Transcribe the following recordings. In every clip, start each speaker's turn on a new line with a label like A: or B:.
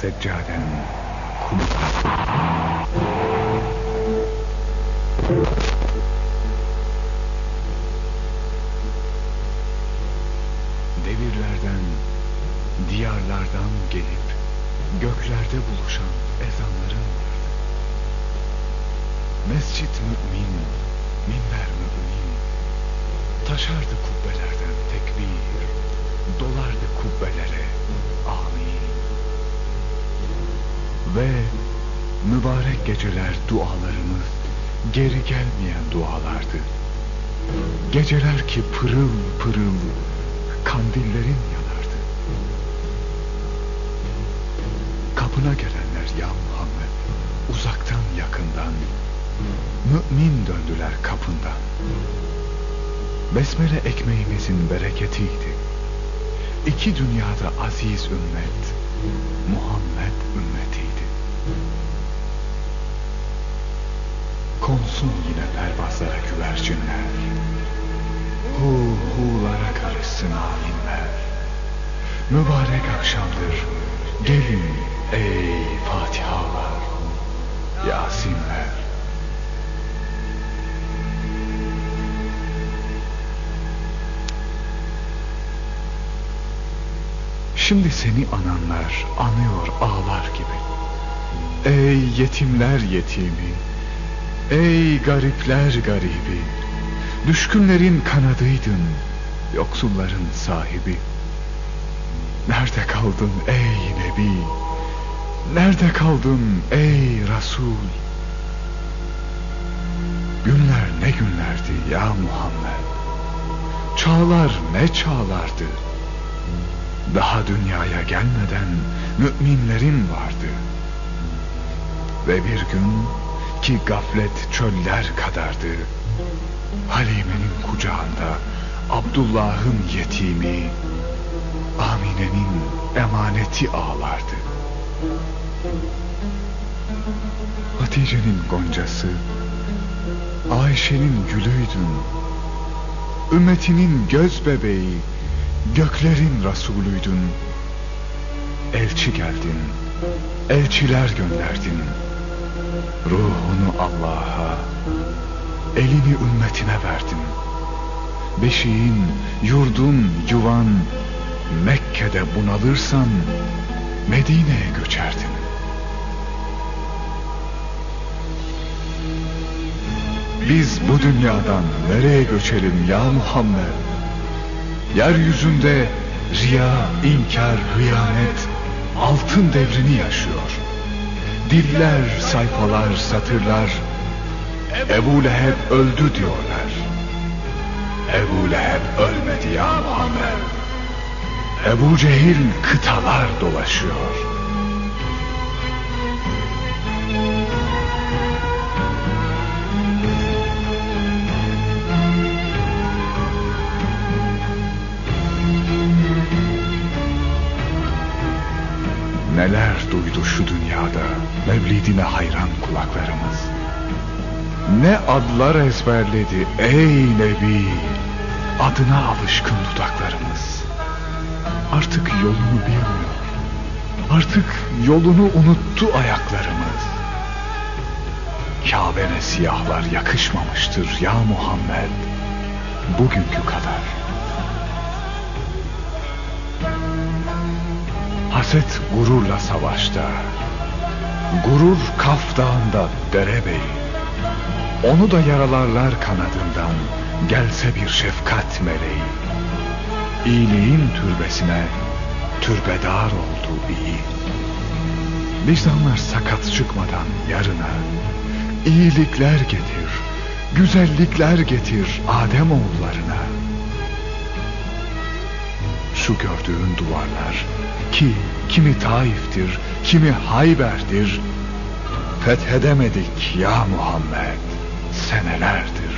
A: seccaden kubbe. Devirlerden, diyarlardan gelip göklerde buluşan ezanların vardı. Mescit mümin, minber mümin, taşardı kubbelerden tekbir, dolardı kubbelere amin. Ve mübarek geceler dualarımız geri gelmeyen dualardı. Geceler ki pırıl pırıl kandillerin yanardı. Kapına gelenler ya Muhammed uzaktan yakından mümin döndüler kapından. Besmele ekmeğimizin bereketiydi. İki dünyada aziz ümmet Muhammed Konsun yine pervazlara güvercinler. Hu hulara karışsın ayinler. Mübarek akşamdır. Gelin ey Fatihalar, Yasinler. Şimdi seni ananlar anıyor ağlar gibi. Ey yetimler yetimi, ey garipler garibi, düşkünlerin kanadıydın, yoksulların sahibi. Nerede kaldın ey Nebi? Nerede kaldın ey Resul? Günler ne günlerdi ya Muhammed. Çağlar ne çağlardı. Daha dünyaya gelmeden müminlerin vardı. Ve bir gün ki gaflet çöller kadardı. Halime'nin kucağında Abdullah'ın yetimi, Amine'nin emaneti ağlardı. Hatice'nin goncası, Ayşe'nin gülüydün. Ümmetinin göz bebeği, göklerin Resulüydün. Elçi geldin, elçiler gönderdin. Ruhunu Allah'a, elini ümmetine verdin. Beşiğin, yurdun, yuvan, Mekke'de bunalırsan Medine'ye göçerdin. Biz bu dünyadan nereye göçelim ya Muhammed? Yeryüzünde riya, inkar, hıyanet altın devrini yaşıyor. Diller, sayfalar, satırlar Ebu Leheb öldü diyorlar. Ebu Leheb ölmedi ya Muhammed. Ebu Cehil kıtalar dolaşıyor. Neler duydu şu dünyada Mevlidine hayran kulaklarımız. Ne adlar ezberledi ey Nebi Adına alışkın dudaklarımız. Artık yolunu bilmiyor. Artık yolunu unuttu ayaklarımız. Kabe'ne siyahlar yakışmamıştır ya Muhammed. Bugünkü kadar. Haset gururla savaşta. Gurur Kaf Dağı'nda derebeyi. Onu da yaralarlar kanadından gelse bir şefkat meleği. İyiliğin türbesine türbedar oldu iyi. Vicdanlar sakat çıkmadan yarına iyilikler getir, güzellikler getir Adem oğullarına. Şu gördüğün duvarlar ki kimi Taif'tir, kimi Hayber'dir. Fethedemedik ya Muhammed senelerdir.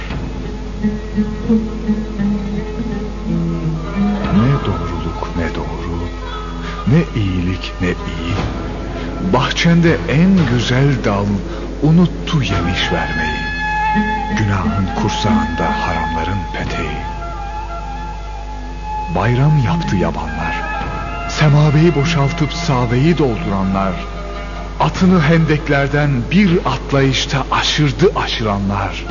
A: Ne doğruluk ne doğru, ne iyilik ne iyi. Bahçende en güzel dal unuttu yemiş vermeyi. Günahın kursağında haramların peteği. Bayram yaptı yabanlar, Semaveyi boşaltıp saveyi dolduranlar, atını hendeklerden bir atlayışta aşırdı aşıranlar.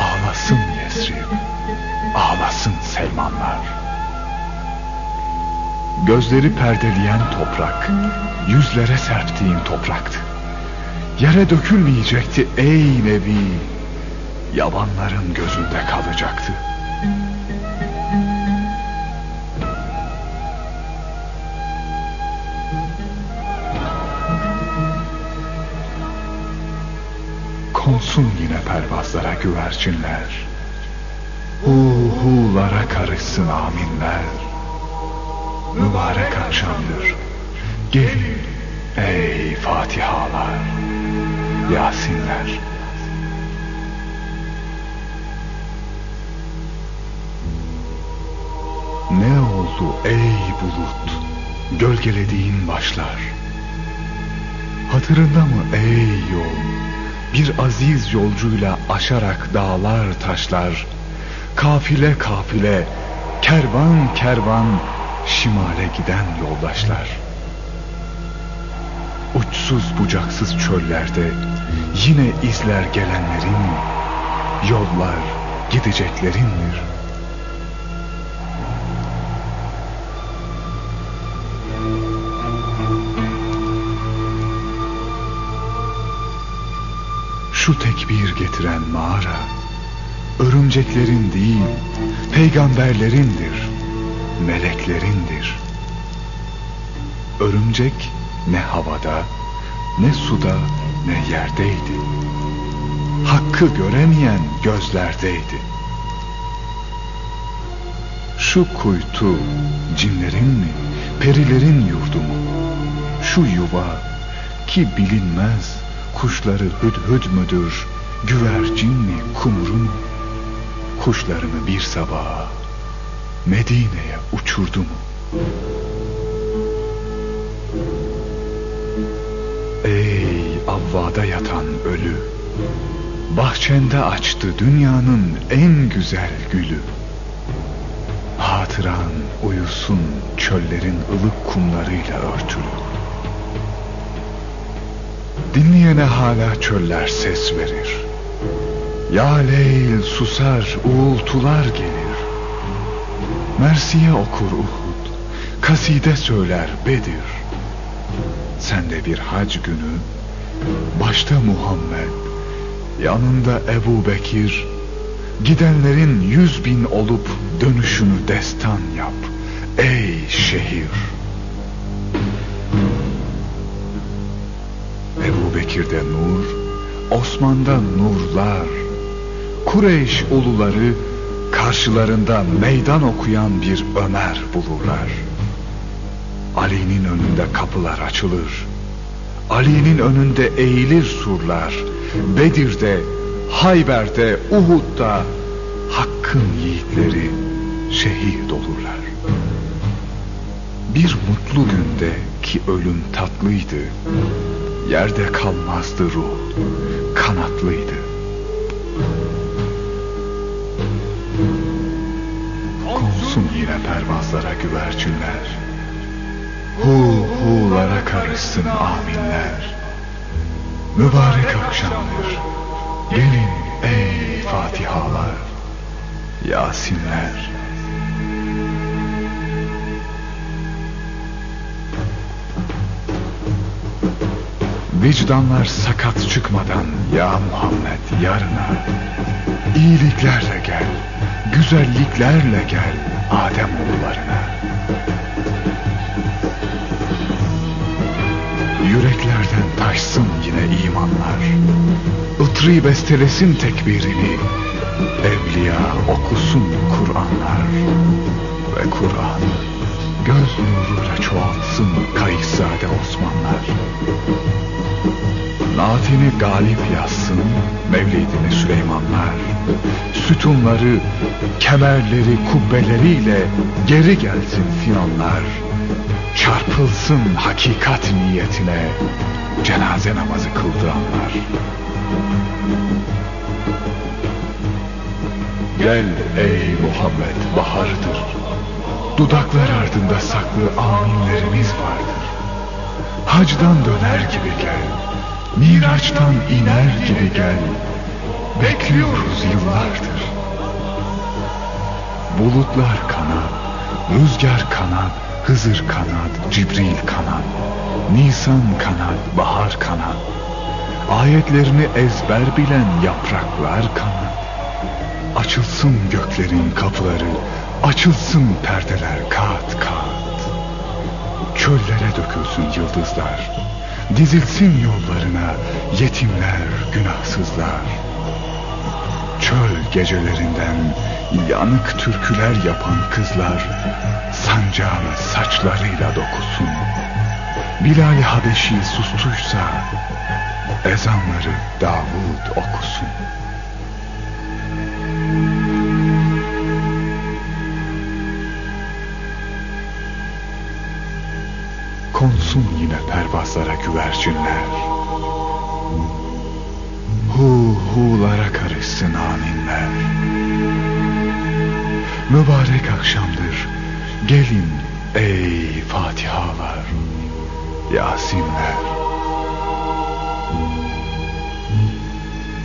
A: Ağlasın Yesrib, ağlasın Selmanlar. Gözleri perdeleyen toprak, yüzlere serptiğin topraktı. Yere dökülmeyecekti ey Nebi, yabanların gözünde kalacaktı. Konsun yine pervazlara güvercinler. Uhulara karışsın aminler. Mübarek akşamdır. Gelin ey Fatihalar, Yasinler. Ne oldu ey bulut, gölgelediğin başlar? Hatırında mı ey yol, bir aziz yolcuyla aşarak dağlar taşlar, kafile kafile, kervan kervan, şimale giden yoldaşlar. Uçsuz bucaksız çöllerde yine izler gelenlerin, yollar gideceklerindir. Şu tekbir getiren mağara, örümceklerin değil, peygamberlerindir, meleklerindir. Örümcek ne havada, ne suda, ne yerdeydi. Hakkı göremeyen gözlerdeydi. Şu kuytu cinlerin mi, perilerin yurdu mu? Şu yuva ki bilinmez Kuşları hüdhüd müdür, güvercin mi, kumru mu? Kuşlarını bir sabah Medine'ye uçurdu mu? Ey avvada yatan ölü, bahçende açtı dünyanın en güzel gülü. Hatıran uyusun çöllerin ılık kumlarıyla örtülü. Dinleyene hala çöller ses verir. Ya Leyl susar, uğultular gelir. Mersiye okur Uhud, kaside söyler Bedir. Sende bir hac günü, başta Muhammed, yanında Ebu Bekir, gidenlerin yüz bin olup dönüşünü destan yap, ey şehir. Bekir'de nur, Osman'da nurlar, Kureyş uluları karşılarında meydan okuyan bir Ömer bulurlar. Ali'nin önünde kapılar açılır. Ali'nin önünde eğilir surlar. Bedir'de, Hayber'de, Uhud'da Hakk'ın yiğitleri şehit olurlar. Bir mutlu günde ki ölüm tatlıydı, Yerde kalmazdı ruh, kanatlıydı. Konsun yine pervazlara güvercinler. Hu hulara karışsın aminler. Mübarek akşamdır. Gelin ey Fatihalar, Yasinler. Vicdanlar sakat çıkmadan ya Muhammed yarına iyiliklerle gel, güzelliklerle gel Adem oğullarına. Yüreklerden taşsın yine imanlar. Itri bestelesin tekbirini. Evliya okusun Kur'anlar. Ve Kur'an göz nuruyla çoğaltsın Kayıkzade Osmanlar. Naatini galip yazsın Mevlidini Süleymanlar. Sütunları, kemerleri, kubbeleriyle Geri gelsin filanlar Çarpılsın hakikat niyetine Cenaze namazı kıldıranlar. Gel ey Muhammed baharıdır Dudaklar ardında saklı aminlerimiz vardır. Hacdan döner gibi gel, Miraç'tan iner gibi gel. Bekliyoruz yıllardır. Bulutlar kanat, rüzgar kanat, Hızır kanat, Cibril kanat, Nisan kanat, bahar kanat. Ayetlerini ezber bilen yapraklar kanat. Açılsın göklerin kapıları, açılsın perdeler kat kat. Çöllere dökülsün yıldızlar, dizilsin yollarına yetimler, günahsızlar. Çöl gecelerinden yanık türküler yapan kızlar sancağını saçlarıyla dokusun. Bilal Habeşi sustuysa ezanları Davud okusun. Konsun yine pervazlara güvercinler. Hu hulara karışsın aminler. Mübarek akşamdır. Gelin ey Fatihalar, Yasinler.